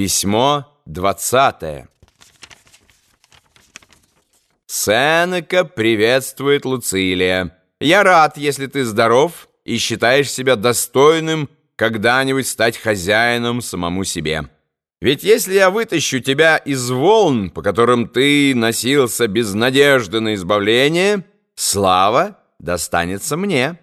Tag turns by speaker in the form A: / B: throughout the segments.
A: Письмо двадцатое. Сенека приветствует Луцилия. Я рад, если ты здоров и считаешь себя достойным когда-нибудь стать хозяином самому себе. Ведь если я вытащу тебя из волн, по которым ты носился без надежды на избавление, слава достанется мне».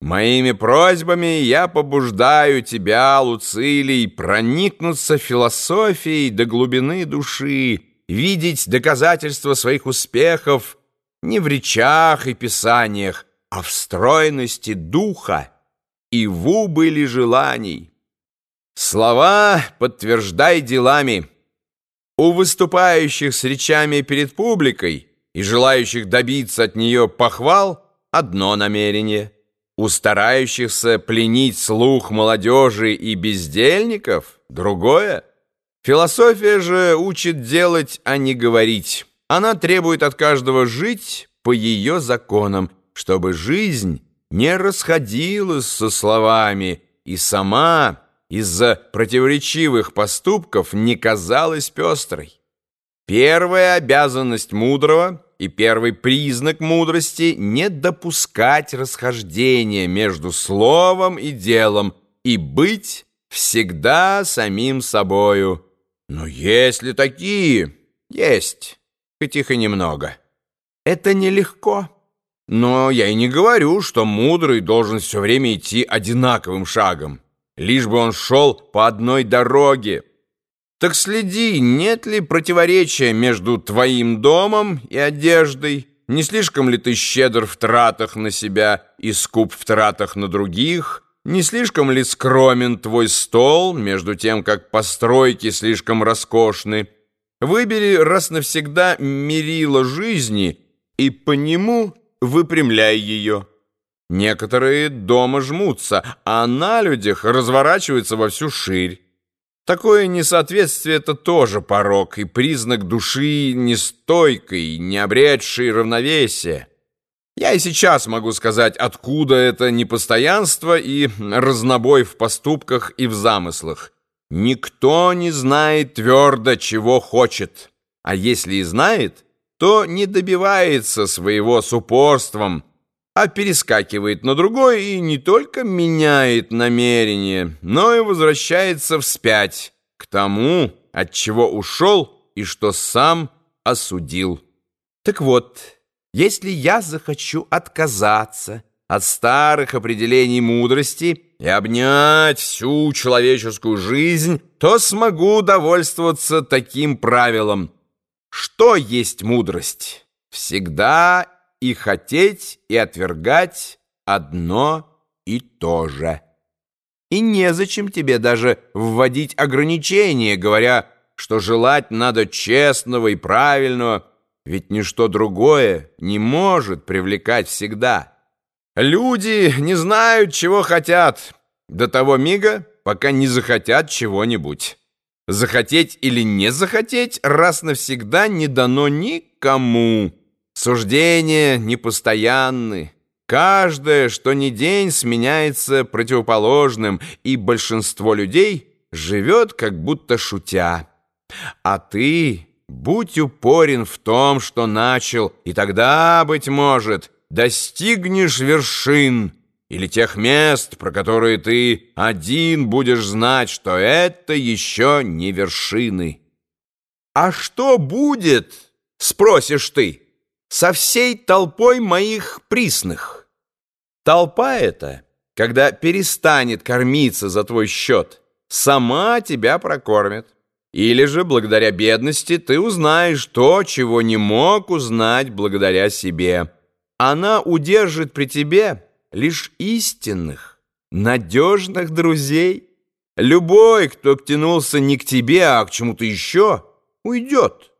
A: Моими просьбами я побуждаю тебя, Луцилий, проникнуться философией до глубины души, видеть доказательства своих успехов не в речах и писаниях, а в стройности духа и в убыли желаний. Слова подтверждай делами. У выступающих с речами перед публикой и желающих добиться от нее похвал одно намерение — у старающихся пленить слух молодежи и бездельников другое. Философия же учит делать, а не говорить. Она требует от каждого жить по ее законам, чтобы жизнь не расходилась со словами и сама из-за противоречивых поступков не казалась пестрой. Первая обязанность мудрого — и первый признак мудрости — не допускать расхождения между словом и делом и быть всегда самим собою. Но есть ли такие? Есть, хоть их и немного. Это нелегко. Но я и не говорю, что мудрый должен все время идти одинаковым шагом, лишь бы он шел по одной дороге, так следи, нет ли противоречия между твоим домом и одеждой, не слишком ли ты щедр в тратах на себя и скуп в тратах на других, не слишком ли скромен твой стол, между тем, как постройки слишком роскошны. Выбери раз навсегда мерило жизни и по нему выпрямляй ее. Некоторые дома жмутся, а на людях разворачиваются во всю ширь. Такое несоответствие — это тоже порок и признак души нестойкой, не обретшей равновесия. Я и сейчас могу сказать, откуда это непостоянство и разнобой в поступках и в замыслах. Никто не знает твердо, чего хочет, а если и знает, то не добивается своего с упорством, а перескакивает на другой и не только меняет намерение, но и возвращается вспять к тому, от чего ушел и что сам осудил. Так вот, если я захочу отказаться от старых определений мудрости и обнять всю человеческую жизнь, то смогу довольствоваться таким правилом. Что есть мудрость? Всегда и хотеть, и отвергать одно и то же. И незачем тебе даже вводить ограничения, говоря, что желать надо честного и правильного, ведь ничто другое не может привлекать всегда. Люди не знают, чего хотят, до того мига, пока не захотят чего-нибудь. Захотеть или не захотеть раз навсегда не дано никому. Суждения непостоянны. Каждое, что ни день, сменяется противоположным, и большинство людей живет как будто шутя. А ты будь упорен в том, что начал, и тогда, быть может, достигнешь вершин или тех мест, про которые ты один будешь знать, что это еще не вершины. «А что будет?» — спросишь ты со всей толпой моих присных. Толпа эта, когда перестанет кормиться за твой счет, сама тебя прокормит. Или же, благодаря бедности, ты узнаешь то, чего не мог узнать благодаря себе. Она удержит при тебе лишь истинных, надежных друзей. Любой, кто тянулся не к тебе, а к чему-то еще, уйдет.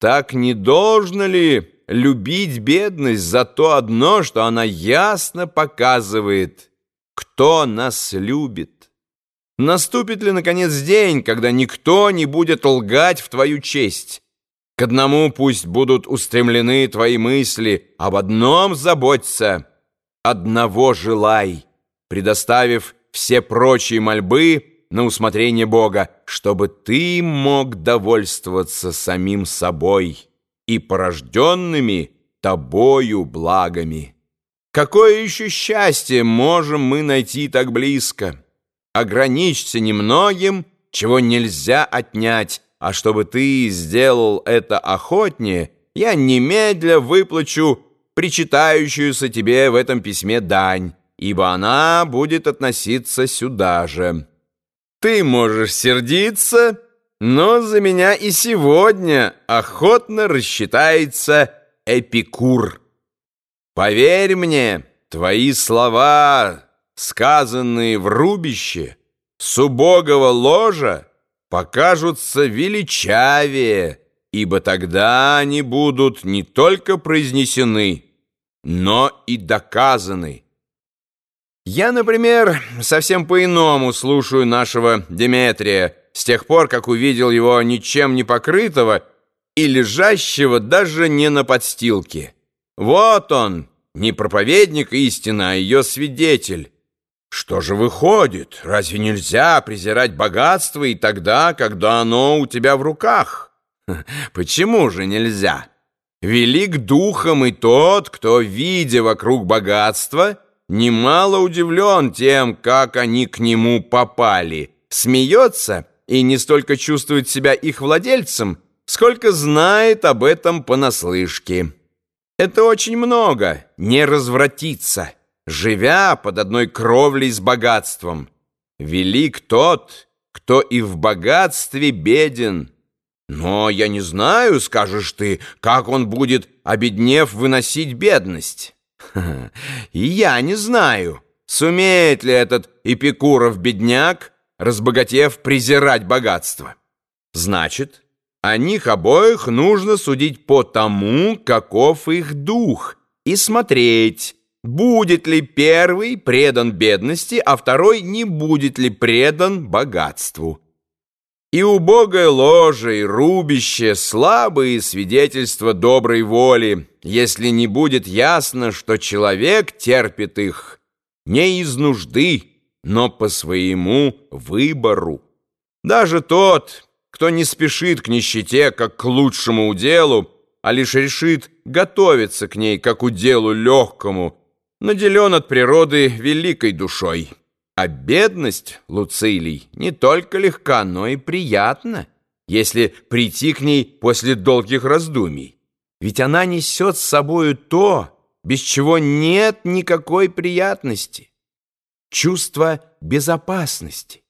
A: Так не должно ли любить бедность за то одно, что она ясно показывает, кто нас любит. Наступит ли, наконец, день, когда никто не будет лгать в твою честь? К одному пусть будут устремлены твои мысли, об одном заботься, одного желай, предоставив все прочие мольбы на усмотрение Бога, чтобы ты мог довольствоваться самим собой и порожденными тобою благами. Какое еще счастье можем мы найти так близко? Ограничься немногим, чего нельзя отнять, а чтобы ты сделал это охотнее, я немедля выплачу причитающуюся тебе в этом письме дань, ибо она будет относиться сюда же. Ты можешь сердиться, но за меня и сегодня охотно рассчитается Эпикур. Поверь мне, твои слова, сказанные в рубище, с убогого ложа, покажутся величавее, ибо тогда они будут не только произнесены, но и доказаны. Я, например, совсем по-иному слушаю нашего Деметрия с тех пор, как увидел его ничем не покрытого и лежащего даже не на подстилке. Вот он, не проповедник истины, а ее свидетель. Что же выходит? Разве нельзя презирать богатство и тогда, когда оно у тебя в руках? Почему же нельзя? Велик духом и тот, кто, видя вокруг богатства, немало удивлен тем, как они к нему попали, смеется и не столько чувствует себя их владельцем, сколько знает об этом понаслышке. Это очень много, не развратиться живя под одной кровлей с богатством. Велик тот, кто и в богатстве беден. Но я не знаю, скажешь ты, как он будет, обеднев, выносить бедность. И я не знаю, сумеет ли этот Эпикуров-бедняк, разбогатев, презирать богатство. Значит, о них обоих нужно судить по тому, каков их дух, и смотреть, будет ли первый предан бедности, а второй не будет ли предан богатству. И убогое ложе, и рубище — слабые свидетельства доброй воли, если не будет ясно, что человек терпит их не из нужды, но по своему выбору. Даже тот, кто не спешит к нищете, как к лучшему уделу, а лишь решит готовиться к ней, как уделу легкому — наделен от природы великой душой. А бедность, Луцилий, не только легка, но и приятна, если прийти к ней после долгих раздумий. Ведь она несет с собою то, без чего нет никакой приятности. Чувство безопасности.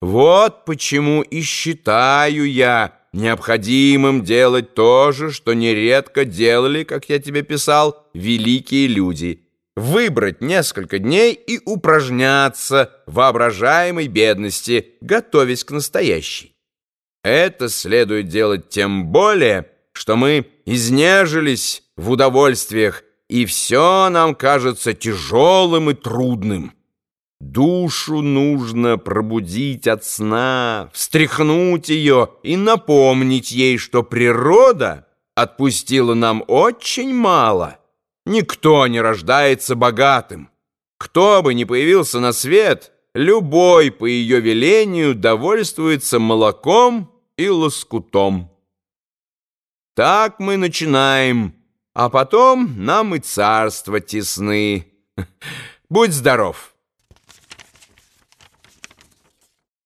A: Вот почему и считаю я необходимым делать то же, что нередко делали, как я тебе писал, великие люди – выбрать несколько дней и упражняться в воображаемой бедности, готовясь к настоящей. Это следует делать тем более, что мы изнежились в удовольствиях, и все нам кажется тяжелым и трудным. Душу нужно пробудить от сна, встряхнуть ее и напомнить ей, что природа отпустила нам очень мало — Никто не рождается богатым. Кто бы ни появился на свет, любой по ее велению довольствуется молоком и лоскутом. Так мы начинаем, а потом нам и царство тесны. Будь здоров!